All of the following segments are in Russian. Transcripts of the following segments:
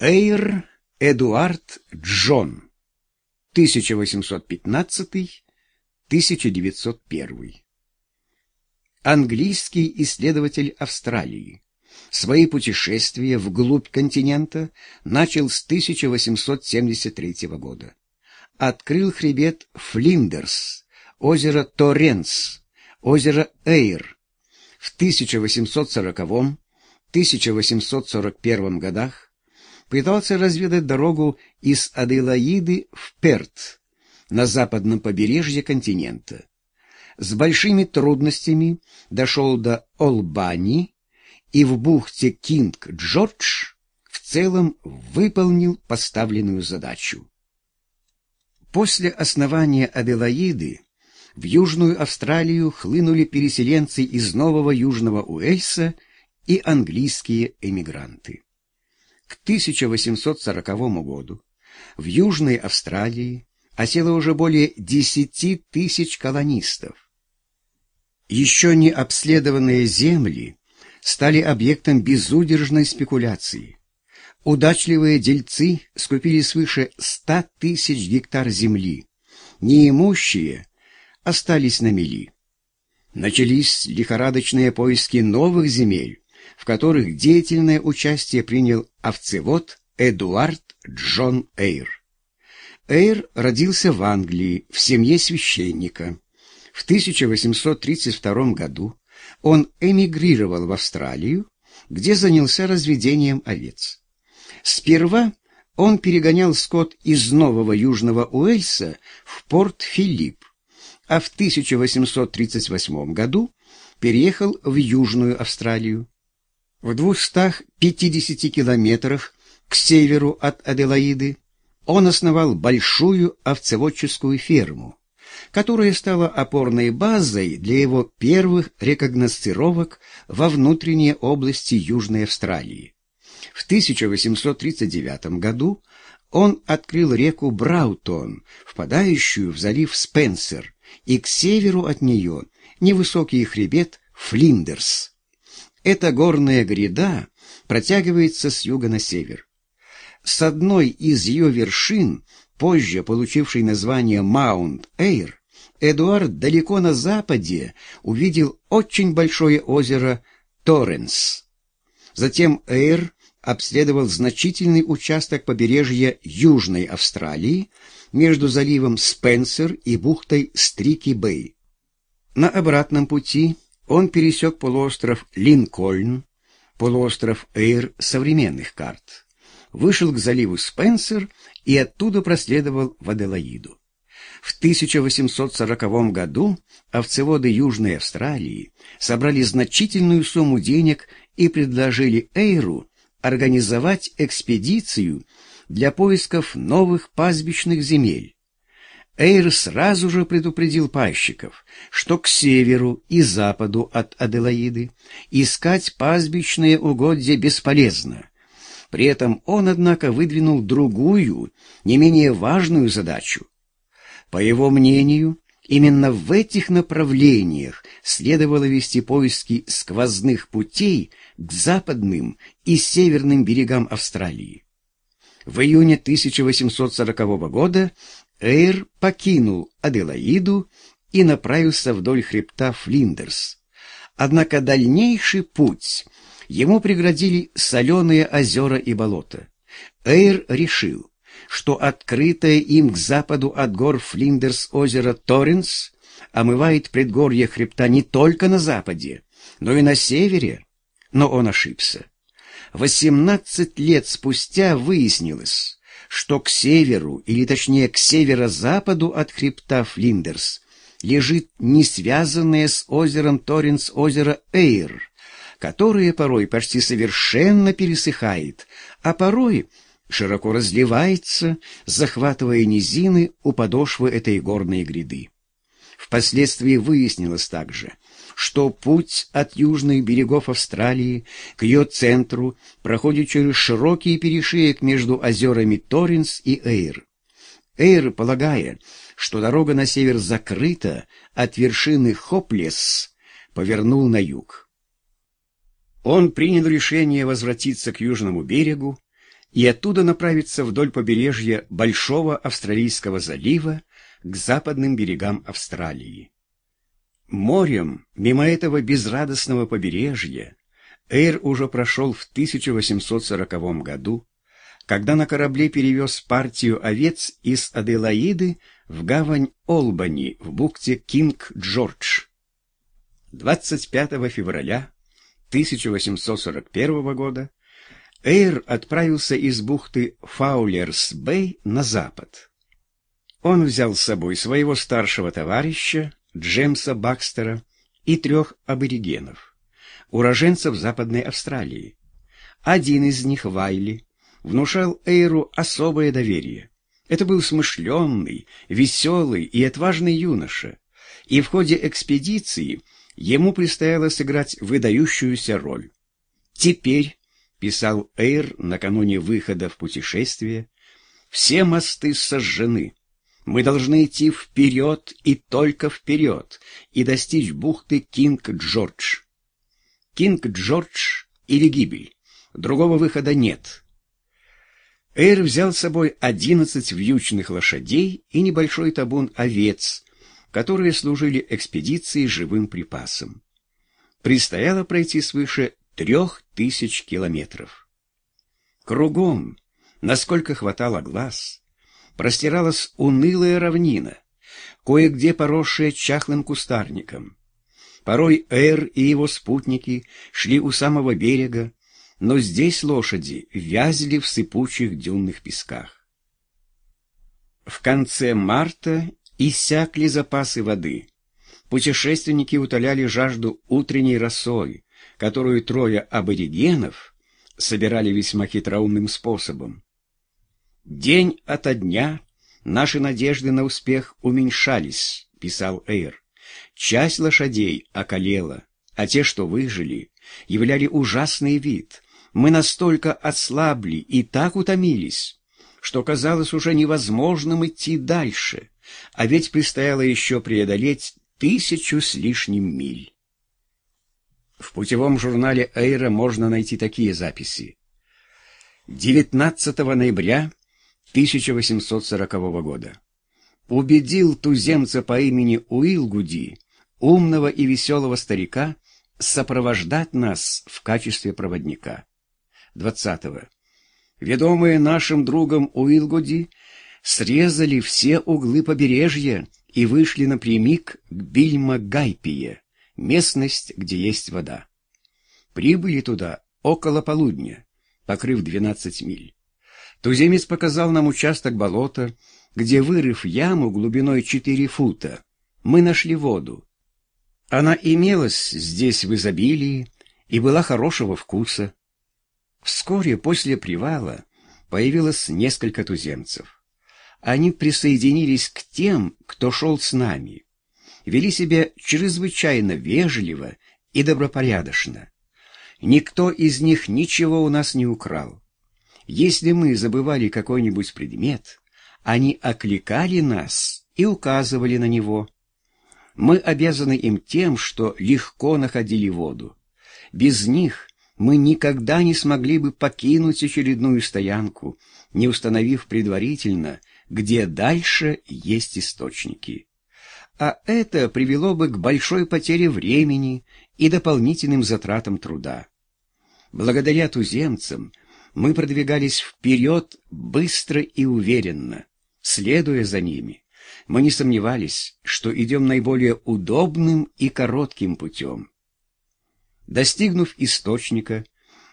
Эйр Эдуард Джон 1815-1901 Английский исследователь Австралии. Свои путешествия вглубь континента начал с 1873 года. Открыл хребет Флиндерс, озеро Торренс, озеро Эйр. В 1840-1841 годах пытался разведать дорогу из Аделаиды в Перт, на западном побережье континента. С большими трудностями дошел до Олбани и в бухте Кинг-Джордж в целом выполнил поставленную задачу. После основания Аделаиды в Южную Австралию хлынули переселенцы из Нового Южного Уэльса и английские эмигранты. К 1840 году в Южной Австралии осело уже более 10 тысяч колонистов. Еще не обследованные земли стали объектом безудержной спекуляции. Удачливые дельцы скупили свыше 100 тысяч гектар земли. Неимущие остались на мели. Начались лихорадочные поиски новых земель, в которых деятельное участие принял овцевод Эдуард Джон Эйр. Эйр родился в Англии в семье священника. В 1832 году он эмигрировал в Австралию, где занялся разведением овец. Сперва он перегонял скот из Нового Южного Уэльса в порт Филипп, а в 1838 году переехал в Южную Австралию. В 250 километрах к северу от Аделаиды он основал большую овцеводческую ферму, которая стала опорной базой для его первых рекогносцировок во внутренней области Южной Австралии. В 1839 году он открыл реку Браутон, впадающую в залив Спенсер, и к северу от нее невысокий хребет Флиндерс. Эта горная гряда протягивается с юга на север. С одной из ее вершин, позже получившей название Маунт-Эйр, Эдуард далеко на западе увидел очень большое озеро Торренс. Затем Эйр обследовал значительный участок побережья Южной Австралии между заливом Спенсер и бухтой Стрики-Бэй. На обратном пути он пересек полуостров Линкольн, полуостров Эйр современных карт, вышел к заливу Спенсер и оттуда проследовал в Аделаиду. В 1840 году овцеводы Южной Австралии собрали значительную сумму денег и предложили Эйру организовать экспедицию для поисков новых пастбищных земель. Эйр сразу же предупредил пайщиков, что к северу и западу от Аделаиды искать пастбищные угодья бесполезно. При этом он, однако, выдвинул другую, не менее важную задачу. По его мнению, именно в этих направлениях следовало вести поиски сквозных путей к западным и северным берегам Австралии. В июне 1840 года Эйр покинул Аделаиду и направился вдоль хребта Флиндерс. Однако дальнейший путь ему преградили соленые озера и болота. Эйр решил, что открытое им к западу от гор Флиндерс озеро Торренс омывает предгорье хребта не только на западе, но и на севере. Но он ошибся. Восемнадцать лет спустя выяснилось, что к северу, или точнее к северо-западу от хребта Флиндерс, лежит не связанное с озером Торренс озеро Эйр, которое порой почти совершенно пересыхает, а порой широко разливается, захватывая низины у подошвы этой горной гряды. Впоследствии выяснилось также, что путь от южных берегов Австралии к ее центру проходит через широкий перешеек между озерами Торренс и Эйр. Эйр, полагая, что дорога на север закрыта от вершины Хоплес, повернул на юг. Он принял решение возвратиться к южному берегу и оттуда направиться вдоль побережья Большого Австралийского залива к западным берегам Австралии. Морем, мимо этого безрадостного побережья, Эйр уже прошел в 1840 году, когда на корабле перевез партию овец из Аделаиды в гавань Олбани в бухте Кинг-Джордж. 25 февраля 1841 года Эйр отправился из бухты Фаулерс-Бэй на запад. Он взял с собой своего старшего товарища, Джемса Бакстера, и трех аборигенов, уроженцев Западной Австралии. Один из них, Вайли, внушал Эйру особое доверие. Это был смышленный, веселый и отважный юноша, и в ходе экспедиции ему предстояло сыграть выдающуюся роль. Теперь, писал Эйр накануне выхода в путешествие, все мосты сожжены. Мы должны идти вперед и только вперед и достичь бухты Кинг-Джордж. Кинг-Джордж или гибель. Другого выхода нет. Эйр взял с собой одиннадцать вьючных лошадей и небольшой табун овец, которые служили экспедиции живым припасом. Предстояло пройти свыше трех тысяч километров. Кругом, насколько хватало глаз, простиралась унылая равнина, кое-где поросшая чахлым кустарником. Порой Эр и его спутники шли у самого берега, но здесь лошади вязли в сыпучих дюнных песках. В конце марта иссякли запасы воды. Путешественники утоляли жажду утренней росой, которую трое аборигенов собирали весьма хитроумным способом. «День ото дня наши надежды на успех уменьшались», — писал Эйр. «Часть лошадей околела, а те, что выжили, являли ужасный вид. Мы настолько ослабли и так утомились, что казалось уже невозможным идти дальше, а ведь предстояло еще преодолеть тысячу с лишним миль». В путевом журнале Эйра можно найти такие записи. 19 ноября 1840 года. Убедил туземца по имени Уилгуди, умного и веселого старика, сопровождать нас в качестве проводника. 20. -го. Ведомые нашим другом Уилгуди срезали все углы побережья и вышли напрямик к Бильма-Гайпие, местность, где есть вода. Прибыли туда около полудня, покрыв 12 миль. Туземец показал нам участок болота, где, вырыв яму глубиной 4 фута, мы нашли воду. Она имелась здесь в изобилии и была хорошего вкуса. Вскоре после привала появилось несколько туземцев. Они присоединились к тем, кто шел с нами. Вели себя чрезвычайно вежливо и добропорядочно. Никто из них ничего у нас не украл. Если мы забывали какой-нибудь предмет, они окликали нас и указывали на него. Мы обязаны им тем, что легко находили воду. Без них мы никогда не смогли бы покинуть очередную стоянку, не установив предварительно, где дальше есть источники. А это привело бы к большой потере времени и дополнительным затратам труда. Благодаря туземцам мы продвигались вперед быстро и уверенно. Следуя за ними, мы не сомневались, что идем наиболее удобным и коротким путем. Достигнув источника,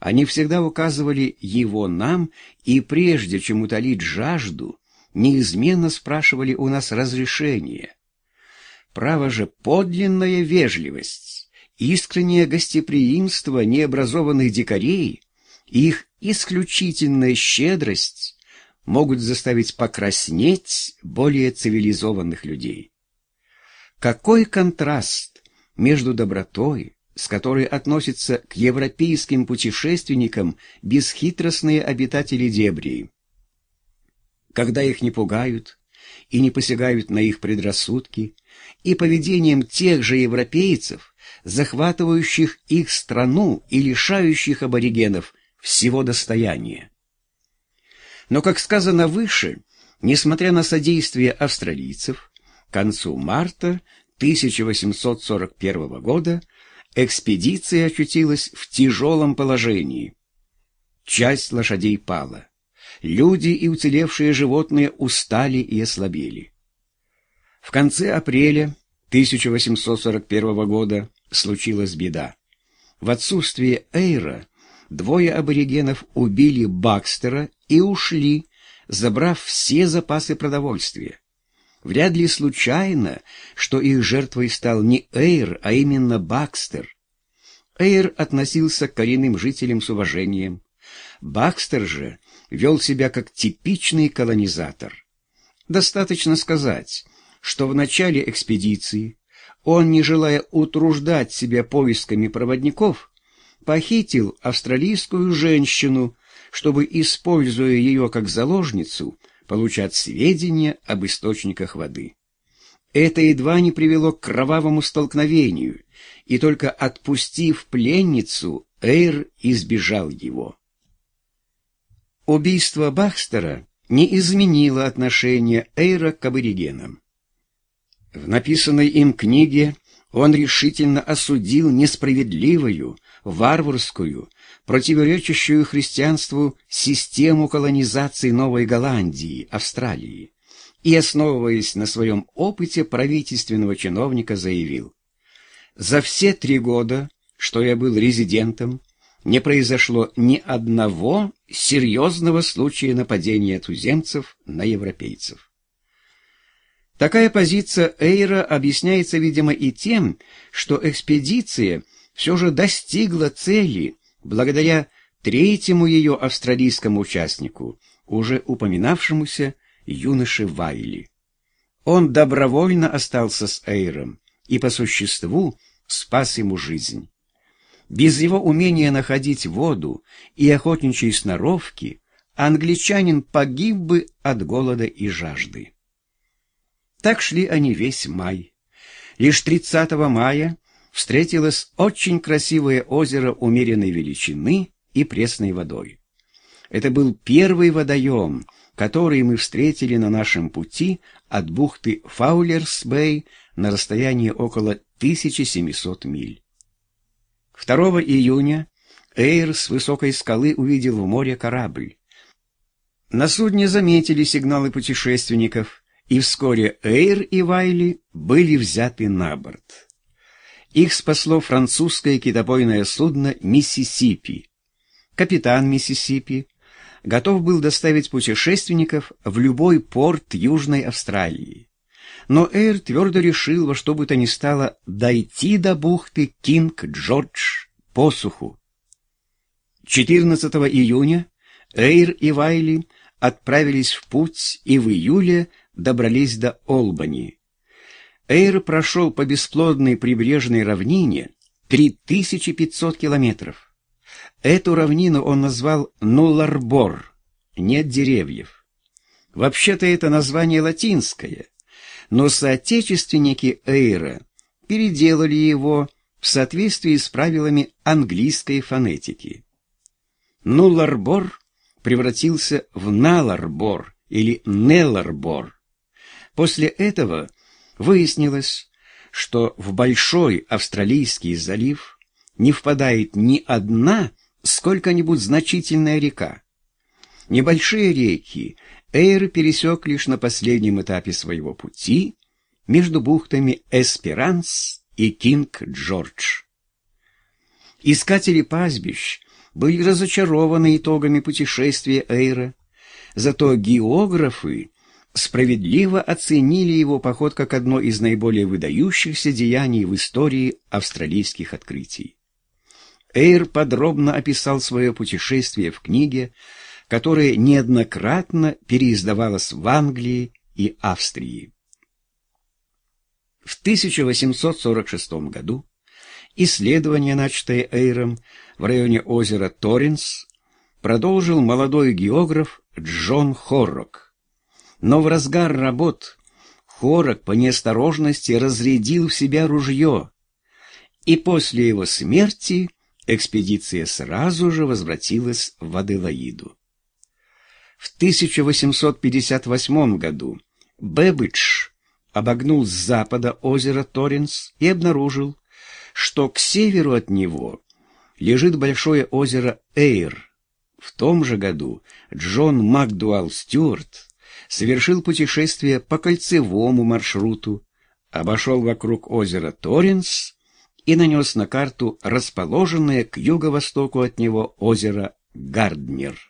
они всегда указывали его нам, и прежде чем утолить жажду, неизменно спрашивали у нас разрешения. Право же подлинная вежливость, искреннее гостеприимство необразованных дикарей — их исключительная щедрость могут заставить покраснеть более цивилизованных людей. Какой контраст между добротой, с которой относятся к европейским путешественникам бесхитростные обитатели дебрии, когда их не пугают и не посягают на их предрассудки, и поведением тех же европейцев, захватывающих их страну и лишающих аборигенов всего достояния. Но, как сказано выше, несмотря на содействие австралийцев, к концу марта 1841 года экспедиция очутилась в тяжелом положении. Часть лошадей пала. Люди и уцелевшие животные устали и ослабели. В конце апреля 1841 года случилась беда. В отсутствие Эйра двое аборигенов убили Бакстера и ушли, забрав все запасы продовольствия. Вряд ли случайно, что их жертвой стал не Эйр, а именно Бакстер. Эйр относился к коренным жителям с уважением. Бакстер же вел себя как типичный колонизатор. Достаточно сказать, что в начале экспедиции он, не желая утруждать себя поисками проводников, похитил австралийскую женщину, чтобы, используя ее как заложницу, получать сведения об источниках воды. Это едва не привело к кровавому столкновению, и только отпустив пленницу, Эйр избежал его. Убийство Бахстера не изменило отношение Эйра к аборигенам. В написанной им книге он решительно осудил несправедливую, варварскую, противоречащую христианству систему колонизации Новой Голландии, Австралии, и, основываясь на своем опыте правительственного чиновника, заявил, «За все три года, что я был резидентом, не произошло ни одного серьезного случая нападения туземцев на европейцев. Такая позиция Эйра объясняется, видимо, и тем, что экспедиция все же достигла цели благодаря третьему ее австралийскому участнику, уже упоминавшемуся юноше Вайли. Он добровольно остался с Эйром и по существу спас ему жизнь. Без его умения находить воду и охотничьей сноровки англичанин погиб бы от голода и жажды. Так шли они весь май. Лишь 30 мая встретилось очень красивое озеро умеренной величины и пресной водой. Это был первый водоем, который мы встретили на нашем пути от бухты Фаулерс-Бэй на расстоянии около 1700 миль. 2 июня Эйр с высокой скалы увидел в море корабль. На судне заметили сигналы путешественников, и вскоре Эйр и Вайли были взяты на борт. Их спасло французское китобойное судно «Миссисипи». Капитан «Миссисипи» готов был доставить путешественников в любой порт Южной Австралии. Но Эйр твердо решил во что бы то ни стало дойти до бухты Кинг-Джордж по суху. 14 июня Эйр и Вайли отправились в путь и в июле добрались до Олбани. Эйр прошел по бесплодной прибрежной равнине 3500 километров. Эту равнину он назвал Нуларбор, нет деревьев. Вообще-то это название латинское, но соотечественники Эйра переделали его в соответствии с правилами английской фонетики. Нуларбор превратился в Наларбор или Нелларбор. После этого выяснилось, что в Большой Австралийский залив не впадает ни одна сколько-нибудь значительная река. Небольшие реки Эйр пересек лишь на последнем этапе своего пути между бухтами Эсперанс и Кинг-Джордж. Искатели пастбищ были разочарованы итогами путешествия Эйра, зато географы справедливо оценили его поход как одно из наиболее выдающихся деяний в истории австралийских открытий. Эйр подробно описал свое путешествие в книге, которая неоднократно переиздавалась в Англии и Австрии. В 1846 году исследование, начатое Эйром в районе озера Торренс, продолжил молодой географ Джон Хоррок но в разгар работ Хорок по неосторожности разрядил в себя ружье, и после его смерти экспедиция сразу же возвратилась в Аделаиду. В 1858 году Бэббидж обогнул с запада озеро Торренс и обнаружил, что к северу от него лежит большое озеро Эйр. В том же году Джон Макдуалл Стюарт совершил путешествие по кольцевому маршруту, обошел вокруг озера Торренс и нанес на карту расположенное к юго-востоку от него озеро Гарднер.